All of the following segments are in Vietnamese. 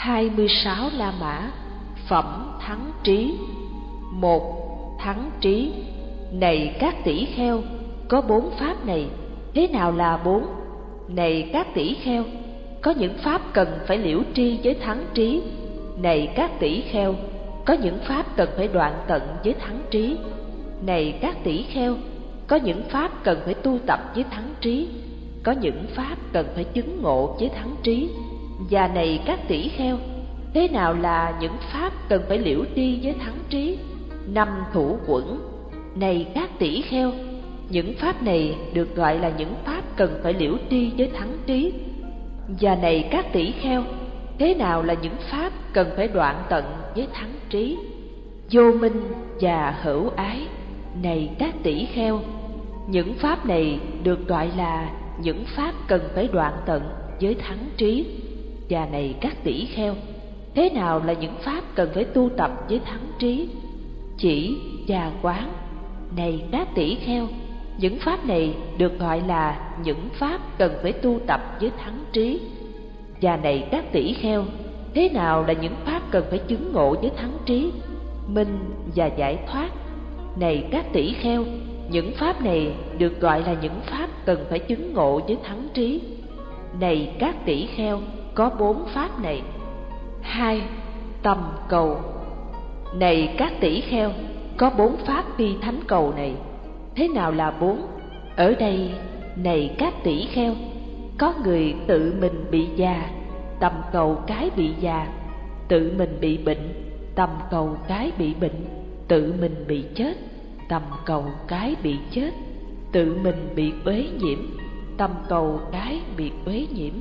26 La Mã Phẩm Thắng Trí một Thắng Trí Này các tỷ kheo, có bốn pháp này, thế nào là bốn? Này các tỷ kheo, có những pháp cần phải liễu tri với thắng trí. Này các tỷ kheo, có những pháp cần phải đoạn tận với thắng trí. Này các tỷ kheo, có những pháp cần phải tu tập với thắng trí. Có những pháp cần phải chứng ngộ với thắng trí và này các tỷ kheo, thế nào là những pháp cần phải liễu đi với thắng trí? Năm thủ quẩn. Này các tỷ kheo, những pháp này được gọi là những pháp cần phải liễu đi với thắng trí. Và này các tỷ kheo, thế nào là những pháp cần phải đoạn tận với thắng trí? Vô minh và hữu ái. Này các tỷ kheo, những pháp này được gọi là những pháp cần phải đoạn tận với thắng trí và này các tỷ kheo. Thế nào là những pháp cần phải tu tập với thắng trí? Chỉ và quán, này các tỷ kheo. Những pháp này được gọi là những pháp cần phải tu tập với thắng trí. Và này các tỷ kheo. Thế nào là những pháp cần phải chứng ngộ với thắng trí? Minh và giải thoát. Này các tỷ kheo, những pháp này được gọi là những pháp cần phải chứng ngộ với thắng trí. Này các tỷ kheo có bốn pháp này. Hai, tầm cầu. Này các tỷ kheo, có bốn pháp phi thánh cầu này. Thế nào là bốn? Ở đây, này các tỷ kheo, có người tự mình bị già, tầm cầu cái bị già, tự mình bị bệnh, tầm cầu cái bị bệnh, tự mình bị chết, tầm cầu cái bị chết, tự mình bị uế nhiễm, tầm cầu cái bị uế nhiễm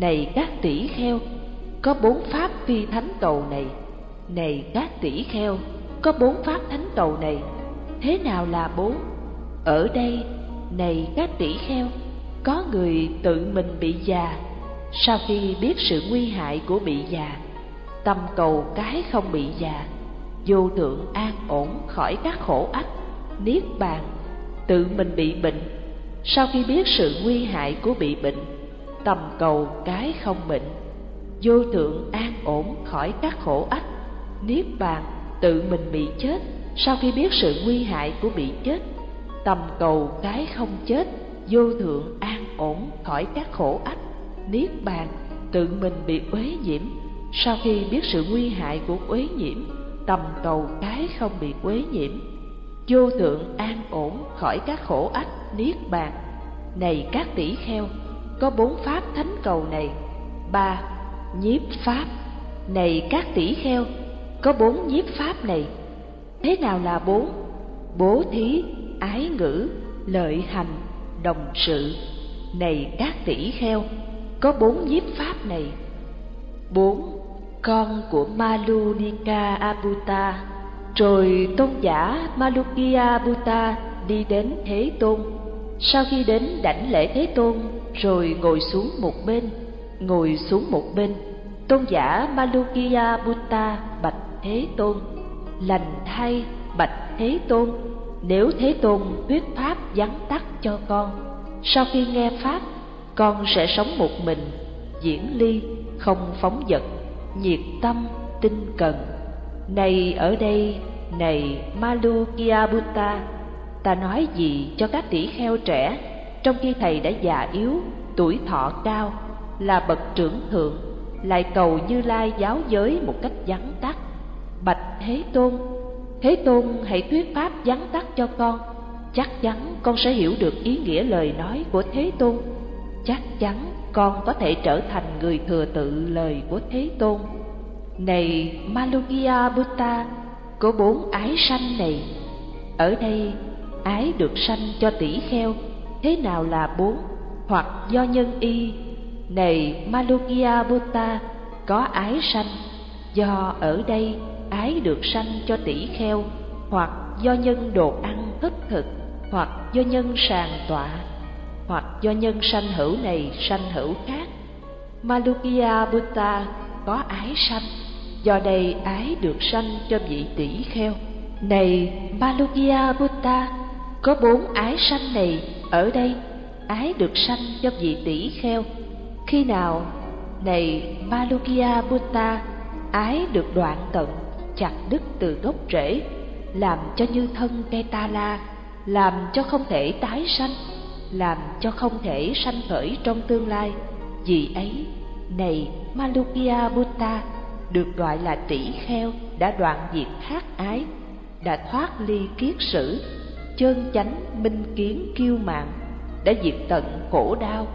này các tỷ kheo, có bốn pháp phi thánh cầu này. Này các tỷ kheo, có bốn pháp thánh cầu này. Thế nào là bốn? Ở đây, này các tỷ kheo, có người tự mình bị già. Sau khi biết sự nguy hại của bị già, tâm cầu cái không bị già, vô thượng an ổn khỏi các khổ ách, niết bàn, tự mình bị bệnh. Sau khi biết sự nguy hại của bị bệnh tầm cầu cái không bệnh. Vô thượng an ổn khỏi các khổ ách. Niết bàn, tự mình bị chết. Sau khi biết sự nguy hại của bị chết, tầm cầu cái không chết, vô thượng an ổn khỏi các khổ ách. Niết bàn, tự mình bị uế nhiễm. Sau khi biết sự nguy hại của uế nhiễm, tầm cầu cái không bị uế nhiễm. Vô thượng an ổn khỏi các khổ ách. Niết bàn, này các tỷ kheo có bốn pháp thánh cầu này. Ba, nhiếp pháp. Này các tỷ kheo, có bốn nhiếp pháp này. Thế nào là bốn? Bố thí, ái ngữ, lợi hành, đồng sự. Này các tỷ kheo, có bốn nhiếp pháp này. Bốn, con của Malunika Abuta. Rồi tôn giả Malukia abuta đi đến Thế Tôn. Sau khi đến đảnh lễ Thế Tôn rồi ngồi xuống một bên, ngồi xuống một bên, tôn giả Malukia Buddha bạch Thế Tôn, lành thay bạch Thế Tôn, nếu Thế Tôn thuyết pháp vắn tắt cho con, sau khi nghe pháp, con sẽ sống một mình, diễn ly, không phóng dật, nhiệt tâm, tinh cần. Này ở đây, này Malukia Buddha, ta nói gì cho các tỷ kheo trẻ? Trong khi thầy đã già yếu, tuổi thọ cao, là bậc trưởng thượng, lại cầu như lai giáo giới một cách vắn tắt. Bạch thế tôn thế tôn hãy thuyết pháp vắn tắt cho con. Chắc chắn con sẽ hiểu được ý nghĩa lời nói của thế tôn. Chắc chắn con có thể trở thành người thừa tự lời của thế tôn. Này malugia Buddha, có bốn ái sanh này. Ở đây, ái được sanh cho tỷ kheo thế nào là bốn? Hoặc do nhân y, này Malukia Buddha, có ái sanh? Do ở đây ái được sanh cho tỷ kheo, hoặc do nhân đồ ăn thức thực, hoặc do nhân sàng tọa, hoặc do nhân sanh hữu này sanh hữu khác? Malukia Buddha có ái sanh, do đây ái được sanh cho vị tỷ kheo. Này Malukia Buddha, có bốn ái sanh này ở đây, ái được sanh cho vị tỷ kheo. Khi nào, này Malukya Buddha, ái được đoạn tận, chặt đứt từ gốc rễ, làm cho như thân cây ta la làm cho không thể tái sanh, làm cho không thể sanh khởi trong tương lai. Vì ấy, này Malukya Buddha, được gọi là tỷ kheo, đã đoạn diệt khát ái, đã thoát ly kiết sử chân chánh minh kiến kiêu mạn đã diệt tận khổ đau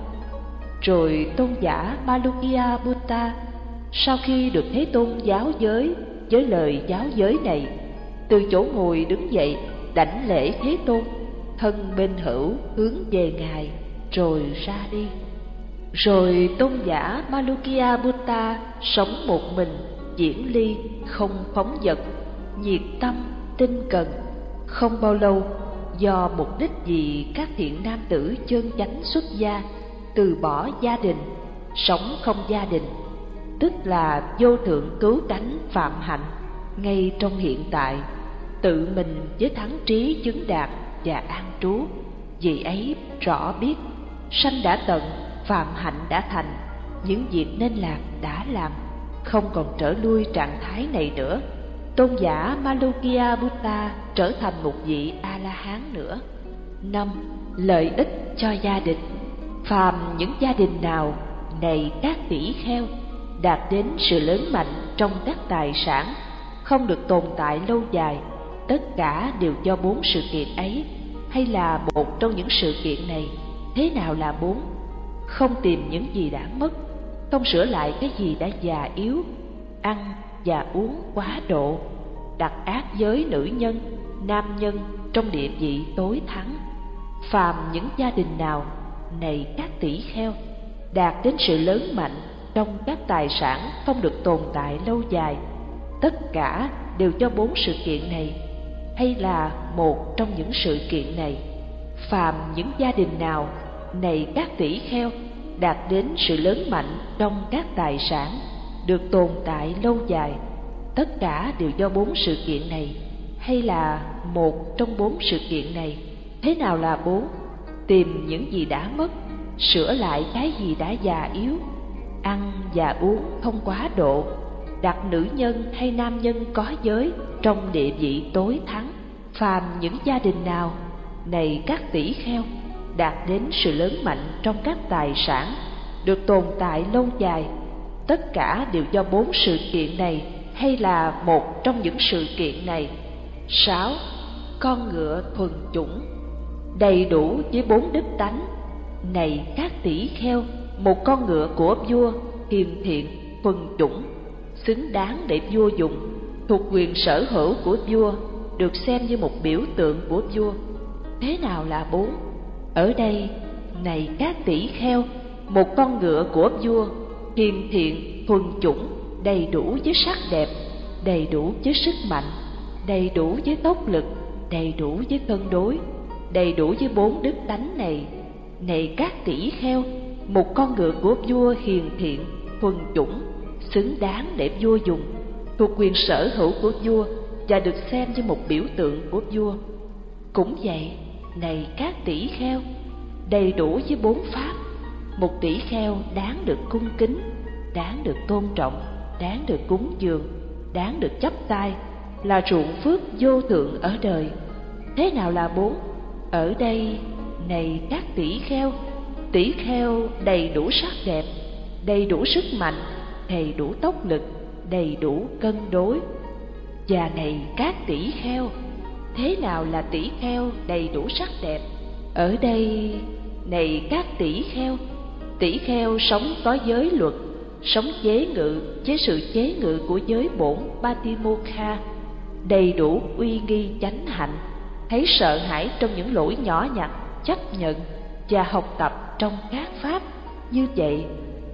rồi tôn giả Malukya Buddha sau khi được Thế Tôn giáo giới với lời giáo giới này, từ chỗ ngồi đứng dậy, đảnh lễ Thế Tôn, thân bên hữu hướng về Ngài, rồi ra đi. Rồi tôn giả Malukya Buddha sống một mình, diễn ly, không phóng dật, nhiệt tâm, tinh cần. Không bao lâu, do mục đích gì các thiện nam tử chân chánh xuất gia, từ bỏ gia đình, sống không gia đình, tức là vô thượng cứu cánh phạm hạnh ngay trong hiện tại tự mình với thắng trí chứng đạt và an trú. Vì ấy rõ biết sanh đã tận phạm hạnh đã thành những việc nên làm đã làm không còn trở lui trạng thái này nữa tôn giả malukya buddha trở thành một vị a la hán nữa. Năm, lợi ích cho gia đình. Phàm những gia đình nào này các tỷ kheo, đạt đến sự lớn mạnh trong các tài sản, không được tồn tại lâu dài, tất cả đều do bốn sự kiện ấy, hay là một trong những sự kiện này, thế nào là bốn? Không tìm những gì đã mất, không sửa lại cái gì đã già yếu, ăn và uống quá độ đặt ác giới nữ nhân, nam nhân trong địa vị tối thắng. Phàm những gia đình nào, này các tỷ kheo, đạt đến sự lớn mạnh trong các tài sản không được tồn tại lâu dài, tất cả đều cho bốn sự kiện này, hay là một trong những sự kiện này. Phàm những gia đình nào, này các tỷ kheo, đạt đến sự lớn mạnh trong các tài sản được tồn tại lâu dài. Tất cả đều do bốn sự kiện này, hay là một trong bốn sự kiện này. Thế nào là bốn? Tìm những gì đã mất, sửa lại cái gì đã già yếu, ăn và uống không quá độ, đặt nữ nhân hay nam nhân có giới trong địa vị tối thắng, phàm những gia đình nào. Này các tỷ kheo, đạt đến sự lớn mạnh trong các tài sản, được tồn tại lâu dài tất cả đều do bốn sự kiện này hay là một trong những sự kiện này? Sáu, con ngựa thuần chủng, đầy đủ với bốn đức tánh. Này các tỷ kheo, một con ngựa của vua hiền thiện, thuần chủng, xứng đáng để vua dùng, thuộc quyền sở hữu của vua, được xem như một biểu tượng của vua. Thế nào là bốn? Ở đây, này các tỷ kheo, một con ngựa của vua hiền thiện, thuần chủng, đầy đủ với sắc đẹp, đầy đủ với sức mạnh, đầy đủ với tốc lực, đầy đủ với cân đối, đầy đủ với bốn đức tánh này. Này các tỷ kheo, một con ngựa của vua hiền thiện, thuần chủng, xứng đáng để vua dùng, thuộc quyền sở hữu của vua và được xem như một biểu tượng của vua. Cũng vậy, này các tỷ kheo, đầy đủ với bốn pháp một tỷ kheo đáng được cung kính, đáng được tôn trọng, đáng được cúng dường, đáng được chấp tay là ruộng phước vô thượng ở đời. Thế nào là bốn? Ở đây, này các tỷ kheo tỷ kheo đầy đủ sắc đẹp, đầy đủ sức mạnh, đầy đủ tốc lực, đầy đủ cân đối. Và này các tỷ kheo, thế nào là tỷ kheo đầy đủ sắc đẹp? Ở đây, này các tỷ kheo tỷ kheo sống có giới luật, sống chế ngự, chế sự chế ngự của giới bổn Patimokha đầy đủ uy nghi chánh hạnh. Thấy sợ hãi trong những lỗi nhỏ nhặt, chấp nhận và học tập trong các pháp. Như vậy,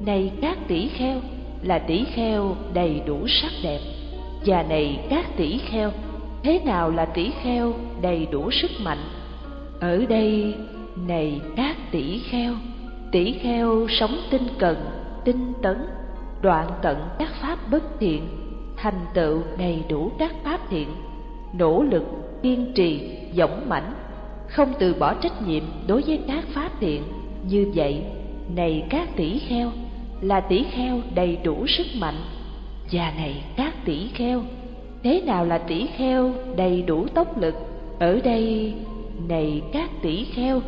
này các tỷ kheo là tỷ kheo đầy đủ sắc đẹp. Và này các tỷ kheo, thế nào là tỷ kheo đầy đủ sức mạnh? Ở đây, này các tỷ kheo tỷ kheo sống tinh cần, tinh tấn, đoạn tận các pháp bất thiện, thành tựu đầy đủ các pháp thiện, nỗ lực, kiên trì dũng mãnh, không từ bỏ trách nhiệm đối với các pháp thiện. Như vậy, này các tỷ kheo, là tỷ kheo đầy đủ sức mạnh. Và này các tỷ kheo, thế nào là tỷ kheo đầy đủ tốc lực? Ở đây, này các tỷ kheo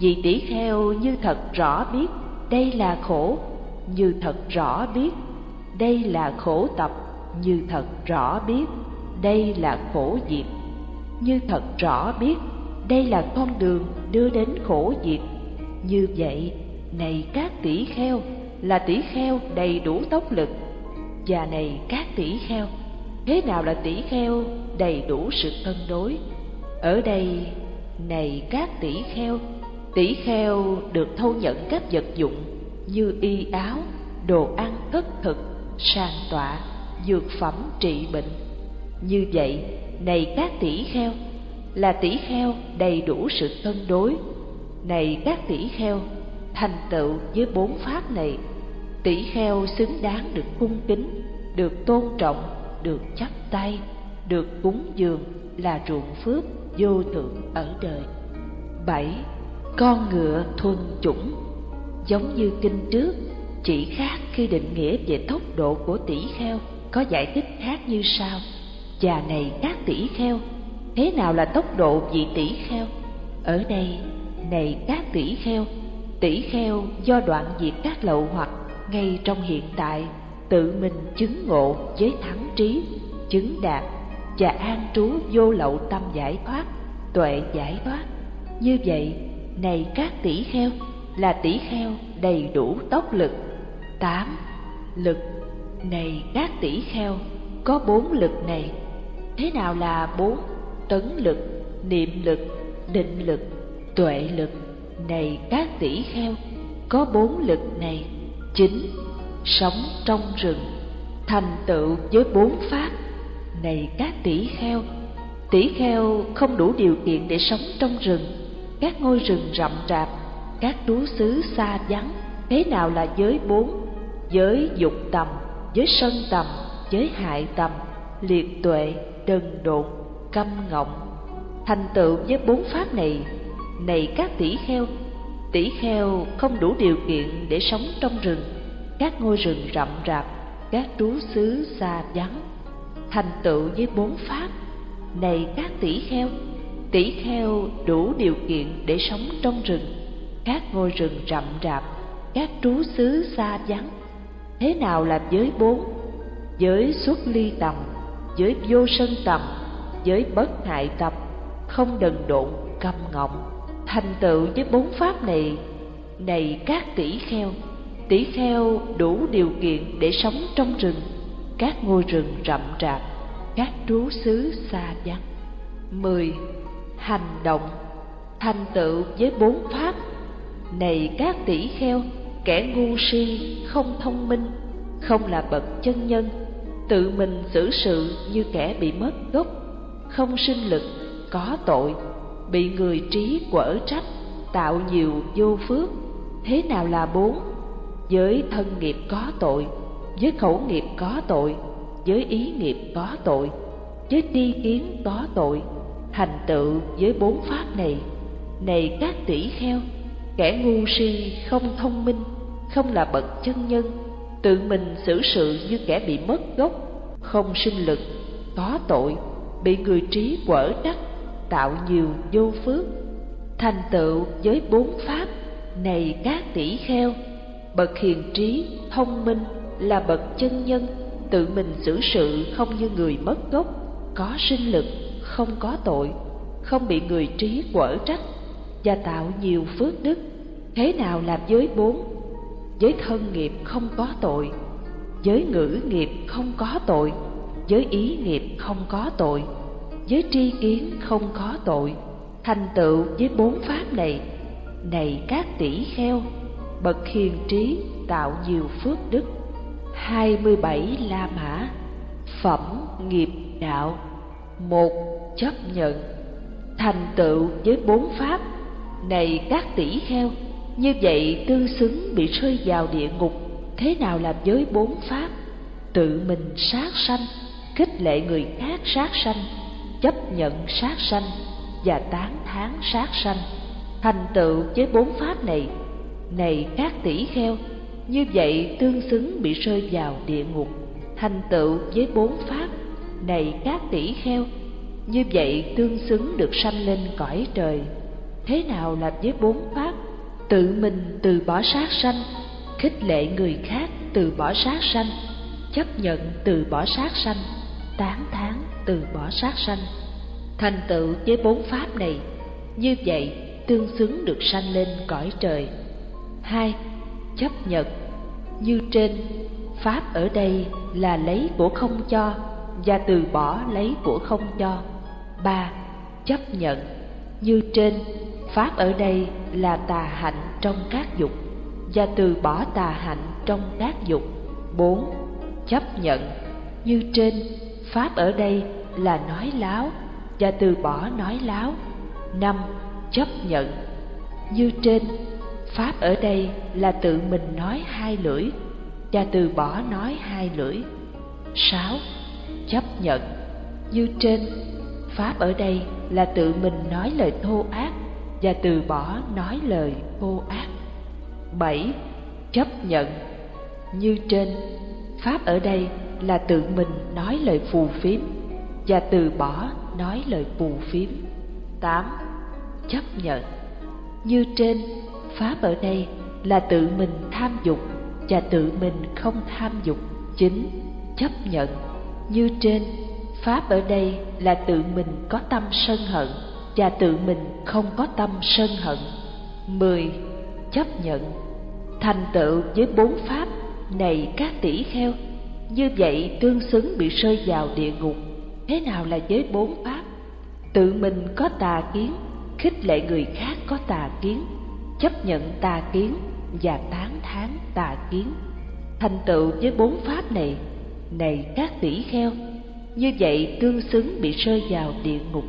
vì tỷ kheo như thật rõ biết, đây là khổ. Như thật rõ biết, đây là khổ tập. Như thật rõ biết, đây là khổ diệt. Như thật rõ biết, đây là con đường đưa đến khổ diệt. Như vậy, này các tỷ kheo, là tỷ kheo đầy đủ tốc lực. Và này các tỷ kheo, thế nào là tỷ kheo đầy đủ sự cân đối? Ở đây, này các tỷ kheo tỷ kheo được thâu nhận các vật dụng như y áo, đồ ăn thất thực, sàn tọa, dược phẩm trị bệnh. Như vậy, này các tỷ kheo, là tỷ kheo đầy đủ sự cân đối. Này các tỷ kheo, thành tựu với bốn pháp này, tỷ kheo xứng đáng được cung kính, được tôn trọng, được chắp tay, được cúng dường là ruộng phước vô thượng ở đời. Bảy con ngựa thuần chủng, giống như kinh trước, chỉ khác khi định nghĩa về tốc độ của tỷ kheo có giải thích khác như sau. Già này các tỷ kheo, thế nào là tốc độ vị tỷ kheo? Ở đây, này các tỷ kheo tỷ kheo do đoạn diệt các lậu hoặc ngay trong hiện tại, tự mình chứng ngộ với thắng trí, chứng đạt và an trú vô lậu tâm giải thoát, tuệ giải thoát. Như vậy này các tỷ kheo, là tỷ kheo đầy đủ tốc lực. Tám lực. Này các tỷ kheo, có bốn lực này. Thế nào là bốn? Tấn lực, niệm lực, định lực, tuệ lực. Này các tỷ kheo, có bốn lực này. Chính sống trong rừng, thành tựu với bốn pháp. Này các tỷ kheo tỷ kheo không đủ điều kiện để sống trong rừng các ngôi rừng rậm rạp, các trú xứ xa vắng, thế nào là giới bốn? Giới dục tầm, giới sân tầm, giới hại tầm, liệt tuệ, đần độn, câm ngọng. Thành tựu với bốn pháp này này các tỷ kheo tỷ kheo không đủ điều kiện để sống trong rừng. Các ngôi rừng rậm rạp, các trú xứ xa vắng. Thành tựu với bốn pháp, này các tỷ kheo tỷ kheo đủ điều kiện để sống trong rừng, các ngôi rừng rậm rạp, các trú xứ xa vắng. Thế nào là giới bốn? Giới xuất ly tầm, giới vô sân tầm, giới bất hại tập, không đần độn, cầm ngọng thành tựu với bốn pháp này này các tỷ kheo. Tỷ kheo đủ điều kiện để sống trong rừng, các ngôi rừng rậm rạp, các trú xứ xa vắng. Mười hành động, thành tựu với bốn pháp. Này các tỷ kheo, kẻ ngu si, không thông minh, không là bậc chân nhân, tự mình xử sự như kẻ bị mất gốc, không sinh lực, có tội, bị người trí quở trách, tạo nhiều vô phước. Thế nào là bốn? Với thân nghiệp có tội, với khẩu nghiệp có tội, với ý nghiệp có tội, với tri kiến có tội thành tựu với bốn pháp này. Này các tỷ kheo, kẻ ngu si không thông minh, không là bậc chân nhân, tự mình xử sự như kẻ bị mất gốc, không sinh lực, có tội, bị người trí quở trách, tạo nhiều vô phước. Thành tựu với bốn pháp, này các tỷ kheo, bậc hiền trí, thông minh, là bậc chân nhân, tự mình xử sự không như người mất gốc, có sinh lực không có tội, không bị người trí quở trách và tạo nhiều phước đức. Thế nào làm giới bốn? Giới thân nghiệp không có tội, giới ngữ nghiệp không có tội, giới ý nghiệp không có tội, giới tri kiến không có tội. Thành tựu với bốn pháp này này các tỷ kheo, bậc hiền trí tạo nhiều phước đức. Hai mươi bảy la mã, phẩm nghiệp đạo. Một chấp nhận, thành tựu với bốn pháp này các tỷ kheo. Như vậy tương xứng bị rơi vào địa ngục, thế nào làm với bốn pháp? Tự mình sát sanh, khích lệ người khác sát sanh, chấp nhận sát sanh và tán thán sát sanh. Thành tựu với bốn pháp này này các tỷ kheo, như vậy tương xứng bị rơi vào địa ngục. Thành tựu với bốn pháp này các tỷ kheo như vậy tương xứng được sanh lên cõi trời. Thế nào là với bốn pháp? Tự mình từ bỏ sát sanh, khích lệ người khác từ bỏ sát sanh, chấp nhận từ bỏ sát sanh, tán thán từ bỏ sát sanh. Thành tựu với bốn pháp này, như vậy tương xứng được sanh lên cõi trời. Hai, chấp nhận. Như trên, pháp ở đây là lấy của không cho và từ bỏ lấy của không cho ba, chấp nhận. Như trên, pháp ở đây là tà hạnh trong các dục, và từ bỏ tà hạnh trong các dục. Bốn, chấp nhận. Như trên, pháp ở đây là nói láo, và từ bỏ nói láo. Năm, chấp nhận. Như trên, pháp ở đây là tự mình nói hai lưỡi, và từ bỏ nói hai lưỡi. Sáu, chấp nhận. Như trên pháp ở đây là tự mình nói lời thô ác và từ bỏ nói lời thô ác. Bảy, chấp nhận. Như trên, pháp ở đây là tự mình nói lời phù phiếm và từ bỏ nói lời phù phiếm. Tám, chấp nhận. Như trên, pháp ở đây là tự mình tham dục và tự mình không tham dục. Chín, chấp nhận. Như trên pháp ở đây là tự mình có tâm sân hận và tự mình không có tâm sân hận. Mười, chấp nhận. Thành tựu với bốn pháp này các tỷ kheo, như vậy tương xứng bị rơi vào địa ngục. Thế nào là với bốn pháp? Tự mình có tà kiến, khích lệ người khác có tà kiến, chấp nhận tà kiến và tán thán tà kiến. Thành tựu với bốn pháp này này các tỷ kheo như vậy tương xứng bị rơi vào địa ngục.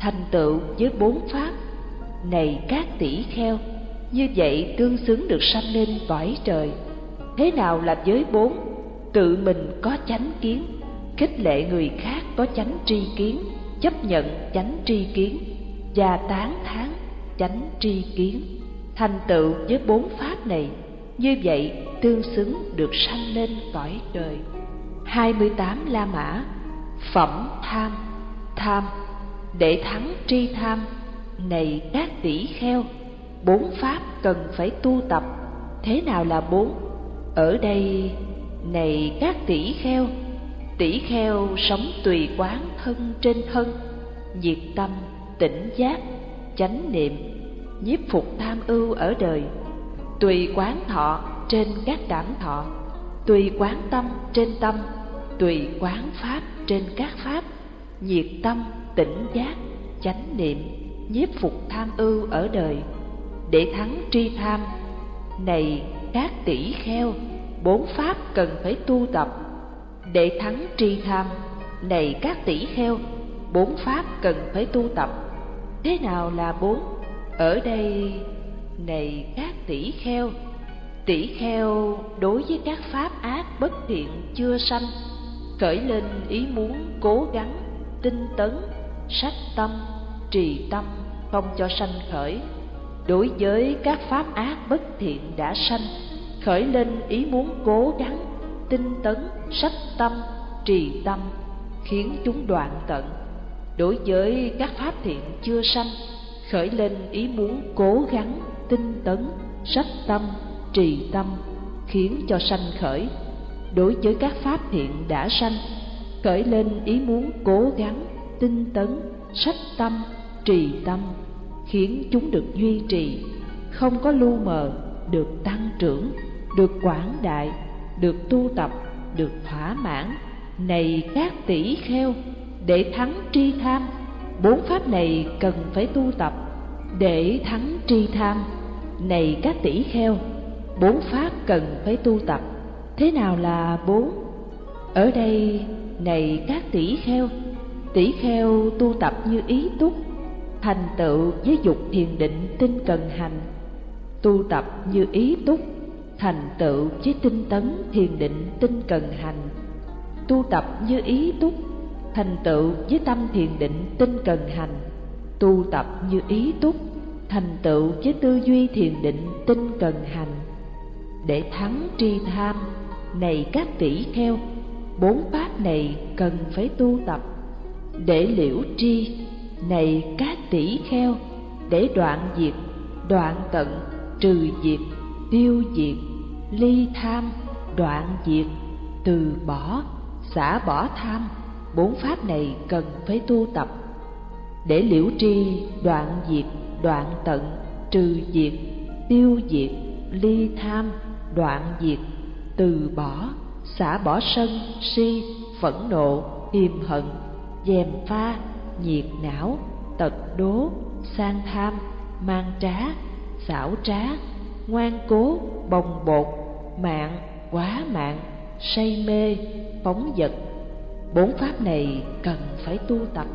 Thành tựu với bốn pháp, này các tỷ kheo, như vậy tương xứng được sanh lên cõi trời. Thế nào là giới bốn? Tự mình có chánh kiến, khích lệ người khác có chánh tri kiến, chấp nhận chánh tri kiến, và tán thán chánh tri kiến. Thành tựu với bốn pháp này, như vậy tương xứng được sanh lên cõi trời. 28 La Mã Phẩm tham Tham Để thắng tri tham Này các tỷ kheo Bốn pháp cần phải tu tập Thế nào là bốn? Ở đây Này các tỷ kheo Tỷ kheo sống tùy quán thân trên thân Nhiệt tâm, tỉnh giác, chánh niệm Nhiếp phục tham ưu ở đời Tùy quán thọ trên các cảm thọ Tùy quán tâm trên tâm Tùy quán pháp trên các pháp, nhiệt tâm, tỉnh giác, chánh niệm, nhiếp phục tham ưu ở đời. Để thắng tri tham, này các tỷ kheo, bốn pháp cần phải tu tập. Để thắng tri tham, này các tỷ kheo, bốn pháp cần phải tu tập. Thế nào là bốn? Ở đây, này các tỷ kheo tỷ kheo đối với các pháp ác bất thiện chưa sanh khởi lên ý muốn cố gắng, tinh tấn, sách tâm, trì tâm, không cho sanh khởi. Đối với các pháp ác bất thiện đã sanh, khởi lên ý muốn cố gắng, tinh tấn, sách tâm, trì tâm, khiến chúng đoạn tận. Đối với các pháp thiện chưa sanh, khởi lên ý muốn cố gắng, tinh tấn, sách tâm, trì tâm, khiến cho sanh khởi đối với các pháp thiện đã sanh, khởi lên ý muốn cố gắng, tinh tấn, sách tâm, trì tâm, khiến chúng được duy trì, không có lu mờ, được tăng trưởng, được quảng đại, được tu tập, được thỏa mãn. Này các tỷ kheo, để thắng tri tham, bốn pháp này cần phải tu tập để thắng tri tham. Này các tỷ kheo, bốn pháp cần phải tu tập thế nào là bốn? Ở đây, này các tỷ kheo tỷ kheo tu tập như ý túc, thành tựu với dục thiền định tinh cần hành. Tu tập như ý túc, thành tựu với tinh tấn thiền định tinh cần hành. Tu tập như ý túc, thành tựu với tâm thiền định tinh cần hành. Tu tập như ý túc, thành tựu với tư duy thiền định tinh cần hành để thắng tri tham, này các tỷ kheo, bốn pháp này cần phải tu tập. Để liễu tri, này các tỷ kheo, để đoạn diệt, đoạn tận, trừ diệt, tiêu diệt, ly tham, đoạn diệt, từ bỏ, xả bỏ tham, bốn pháp này cần phải tu tập. Để liễu tri, đoạn diệt, đoạn tận, trừ diệt, tiêu diệt, ly tham đoạn diệt, từ bỏ, xả bỏ sân, si, phẫn nộ hiềm hận, dèm pha, nhiệt não, tật đố, sang tham, mang trá, xảo trá, ngoan cố, bồng bột, mạng, quá mạng, say mê, phóng dật bốn pháp này cần phải tu tập.